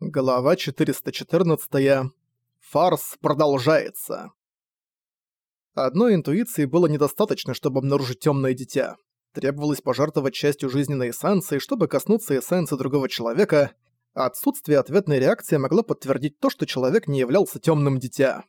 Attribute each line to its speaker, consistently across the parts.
Speaker 1: Глава 414. Фарс продолжается. Одной интуиции было недостаточно, чтобы обнаружить темное дитя. Требовалось пожертвовать частью жизненной эссенции, чтобы коснуться эссенции другого человека, отсутствие ответной реакции могло подтвердить то, что человек не являлся темным дитя.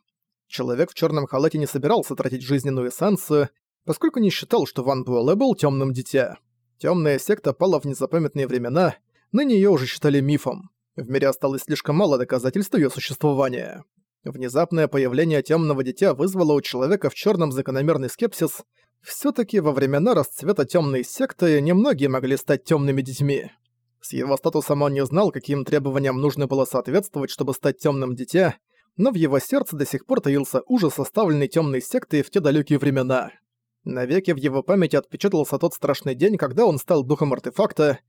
Speaker 1: Человек в черном халате не собирался тратить жизненную эссенцию, поскольку не считал, что Ван Буэлэ был темным дитя. Темная секта пала в незапамятные времена, ныне ее уже считали мифом. В мире осталось слишком мало доказательств ее существования. Внезапное появление темного дитя вызвало у человека в черном закономерный скепсис. все таки во времена расцвета темной секты немногие могли стать темными детьми. С его статусом он не знал, каким требованиям нужно было соответствовать, чтобы стать темным дитя, но в его сердце до сих пор таился ужас оставленной темной сектой в те далекие времена. Навеки в его памяти отпечатался тот страшный день, когда он стал духом артефакта,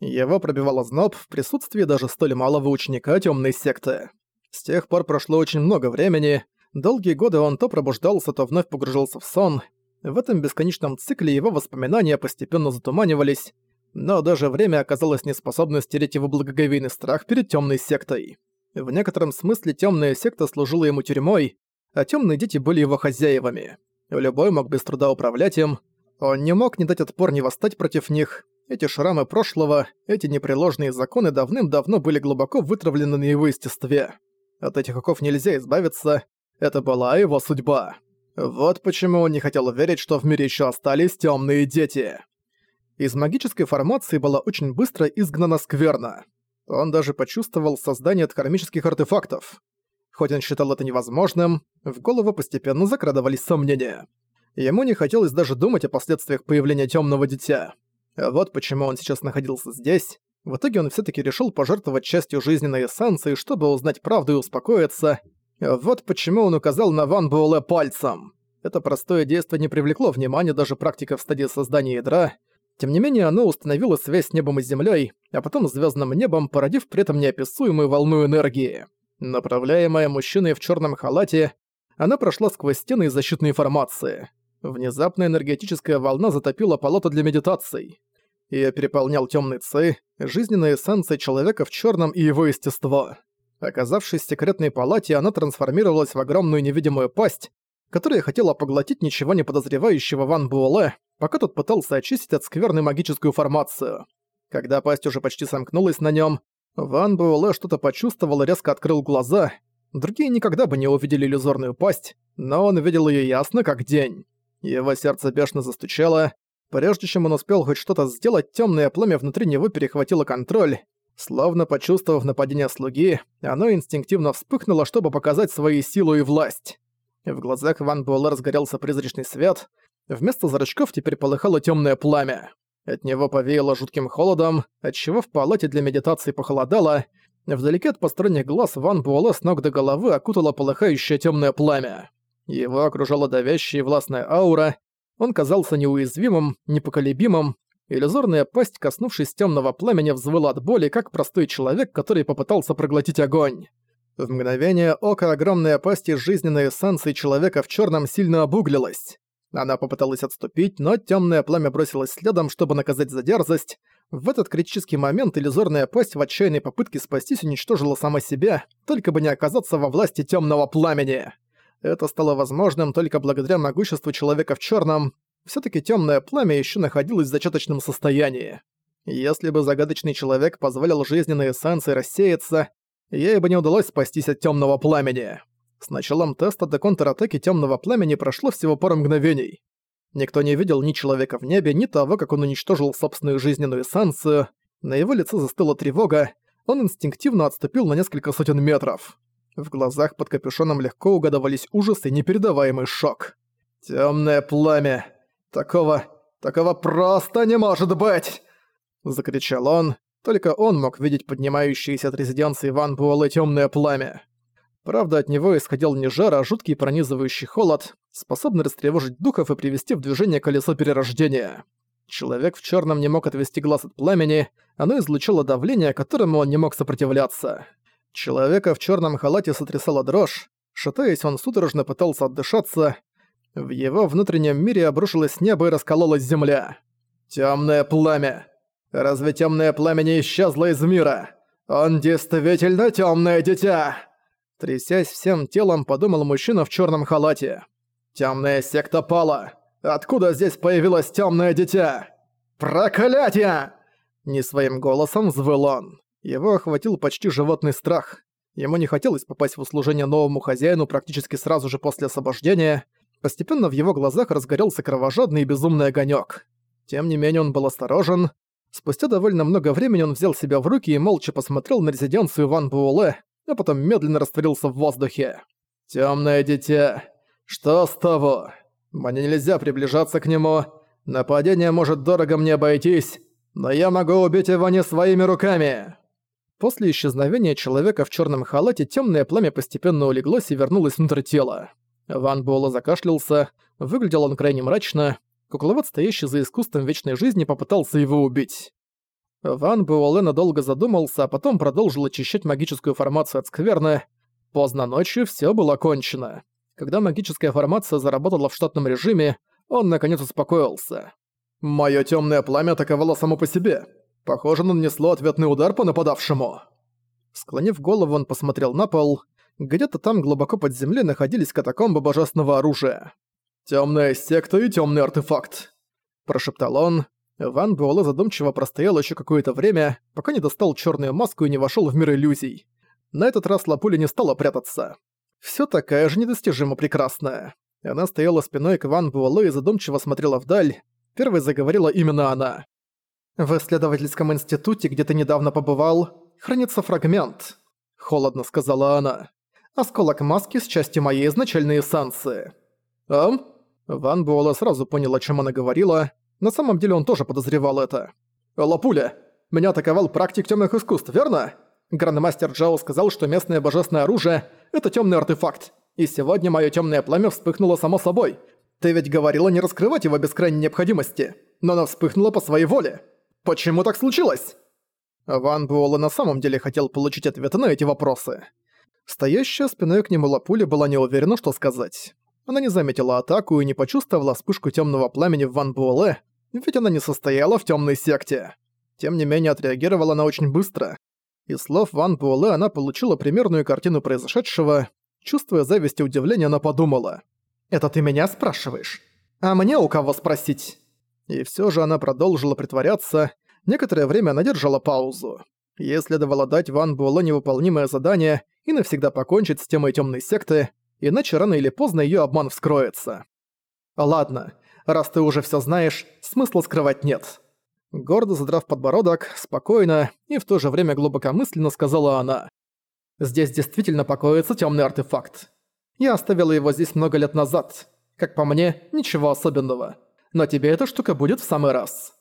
Speaker 1: его пробивало зноб в присутствии даже столь малого ученика темной секты. С тех пор прошло очень много времени, долгие годы он то пробуждался, то вновь погружался в сон. В этом бесконечном цикле его воспоминания постепенно затуманивались, но даже время оказалось неспособно стереть его благоговейный страх перед темной сектой. В некотором смысле темная секта служила ему тюрьмой, а темные дети были его хозяевами. Любой мог без труда управлять им. Он не мог не дать отпор не восстать против них, эти шрамы прошлого, эти непреложные законы давным-давно были глубоко вытравлены на его естестве. От этих оков нельзя избавиться, это была его судьба. Вот почему он не хотел верить, что в мире еще остались темные дети. Из магической формации была очень быстро изгнана скверна. Он даже почувствовал создание кармических артефактов. Хоть он считал это невозможным, в голову постепенно закрадывались сомнения. Ему не хотелось даже думать о последствиях появления темного дитя. Вот почему он сейчас находился здесь. В итоге он всё-таки решил пожертвовать частью жизненной эссенции, чтобы узнать правду и успокоиться. Вот почему он указал на Ван Буэлэ пальцем. Это простое действие не привлекло внимания даже практика в стадии создания ядра. Тем не менее, оно установило связь с небом и землей, а потом с звездным небом, породив при этом неописуемую волну энергии. Направляемая мужчиной в черном халате, она прошла сквозь стены и защитные формации. Внезапно энергетическая волна затопила палату для медитаций. Её переполнял тёмный ци, жизненная эссенция человека в чёрном и его естество. Оказавшись в секретной палате, она трансформировалась в огромную невидимую пасть, которая хотела поглотить ничего не подозревающего Ван Буэлэ, пока тот пытался очистить от скверной магическую формацию. Когда пасть уже почти сомкнулась на нём, Ван Буэлэ что-то почувствовал и резко открыл глаза. Другие никогда бы не увидели иллюзорную пасть, но он видел её ясно как день. Его сердце бешено застучало, Прежде чем он успел хоть что-то сделать, темное пламя внутри него перехватило контроль. Словно почувствовав нападение слуги, оно инстинктивно вспыхнуло, чтобы показать свою силу и власть. В глазах Ван Буэлэ разгорелся призрачный свет. Вместо зрачков теперь полыхало темное пламя. От него повеяло жутким холодом, отчего в палате для медитации похолодало. Вдалеке от посторонних глаз Ван Буэлэ с ног до головы окутало полыхающее темное пламя. Его окружала давящая и властная аура, он казался неуязвимым, непоколебимым. Иллюзорная пасть, коснувшись темного пламени, взвыла от боли, как простой человек, который попытался проглотить огонь. В мгновение ока огромная пасть из жизненной эссенции человека в черном сильно обуглилась. Она попыталась отступить, но темное пламя бросилось следом, чтобы наказать за дерзость. В этот критический момент иллюзорная пасть в отчаянной попытке спастись уничтожила сама себя, только бы не оказаться во власти темного пламени. Это стало возможным только благодаря могуществу человека в черном. все таки темное пламя еще находилось в зачаточном состоянии. Если бы загадочный человек позволил жизненной эссенции рассеяться, ей бы не удалось спастись от темного пламени. С началом теста до контратаки темного пламени прошло всего пару мгновений. Никто не видел ни человека в небе, ни того, как он уничтожил собственную жизненную эссенцию. На его лице застыла тревога, он инстинктивно отступил на несколько сотен метров. В глазах под капюшоном легко угадывались ужас и непередаваемый шок. «Тёмное пламя! Такого... такого просто не может быть!» Закричал он. Только он мог видеть поднимающееся от резиденции Ван Буэлэ тёмное пламя. Правда, от него исходил не жар, а жуткий пронизывающий холод, способный растревожить духов и привести в движение колесо перерождения. Человек в чёрном не мог отвести глаз от пламени, оно излучало давление, которому он не мог сопротивляться. Человека в черном халате сотрясала дрожь. Шатаясь, он судорожно пытался отдышаться. В его внутреннем мире обрушилось небо и раскололась земля. Темное пламя! Разве темное пламя не исчезло из мира? «Он действительно темное дитя!» Трясясь всем телом, подумал мужчина в черном халате. «Темная секта пала! Откуда здесь появилось темное дитя? Проклятие!» Не своим голосом взвыл он. Его охватил почти животный страх. Ему не хотелось попасть в услужение новому хозяину практически сразу же после освобождения. Постепенно в его глазах разгорелся кровожадный и безумный огонек. Тем не менее он был осторожен. Спустя довольно много времени он взял себя в руки и молча посмотрел на резиденцию Ван Буэлэ, а потом медленно растворился в воздухе. Темное дитя. Что с того? Мне нельзя приближаться к нему. Нападение может дорого мне обойтись, но я могу убить его не своими руками!» После исчезновения человека в черном халате темное пламя постепенно улеглось и вернулось внутрь тела. Ван Буэлла закашлялся, выглядел он крайне мрачно. Кукловод, стоящий за искусством вечной жизни, попытался его убить. Ван Буэлэ надолго задумался, а потом продолжил очищать магическую формацию от скверны. Поздно ночью все было кончено. Когда магическая формация заработала в штатном режиме, он наконец успокоился. «Моё тёмное пламя атаковало само по себе. Похоже, нанесло ответный удар по нападавшему». Склонив голову, он посмотрел на пол. Где-то там глубоко под землей находились катакомбы божественного оружия. «Тёмная секта и тёмный артефакт», – прошептал он. Ван Буэлэ задумчиво простоял ещё какое-то время, пока не достал чёрную маску и не вошёл в мир иллюзий. На этот раз Лапуля не стала прятаться. Всё такая же недостижимо прекрасная. Она стояла спиной к Ван Буэлэ и задумчиво смотрела вдаль. Первой заговорила именно она. «В исследовательском институте, где ты недавно побывал, хранится фрагмент», — холодно сказала она. «Осколок маски с частью моей изначальной эссенции». «Ам?» Ван Буэлэ сразу понял, о чем она говорила. На самом деле он тоже подозревал это. «Лапуля, меня атаковал практик темных искусств, верно?» Грандмастер Джао сказал, что местное божественное оружие — это темный артефакт. И сегодня мое темное пламя вспыхнуло само собой. Ты ведь говорила не раскрывать его без крайней необходимости, но оно вспыхнуло по своей воле. Почему так случилось? Ван Буэлла на самом деле хотел получить ответы на эти вопросы. Стоящая спиной к нему Лапуля была не уверена, что сказать. Она не заметила атаку и не почувствовала вспышку темного пламени в Ван Буэлэ, ведь она не состояла в темной секте. Тем не менее, отреагировала она очень быстро. Из слов Ван Буэлэ она получила примерную картину произошедшего, Чувствуя зависть и удивление, она подумала. «Это ты меня спрашиваешь? А мне у кого спросить?» И все же она продолжила притворяться. Некоторое время она держала паузу. Ей следовало дать Ван Буэлэ невыполнимое задание и навсегда покончить с темой темной секты, иначе рано или поздно ее обман вскроется. «Ладно, раз ты уже все знаешь, смысла скрывать нет». Гордо задрав подбородок, спокойно и в то же время глубокомысленно сказала она. Здесь действительно покоится темный артефакт. Я оставила его здесь много лет назад. Как по мне, ничего особенного. Но тебе эта штука будет в самый раз.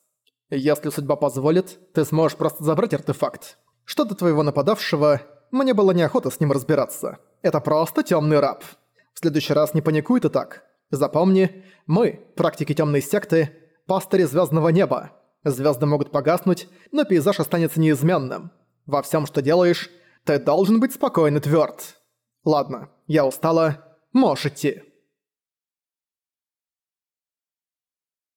Speaker 1: Если судьба позволит, ты сможешь просто забрать артефакт. Что до твоего нападавшего, мне было неохота с ним разбираться. Это просто темный раб. В следующий раз не паникуй ты так. Запомни, мы, практики темной секты, пастыри звездного неба. Звезды могут погаснуть, но пейзаж останется неизменным. Во всем, что делаешь, ты должен быть спокоен и твёрд. Ладно, я устала. Можешь идти.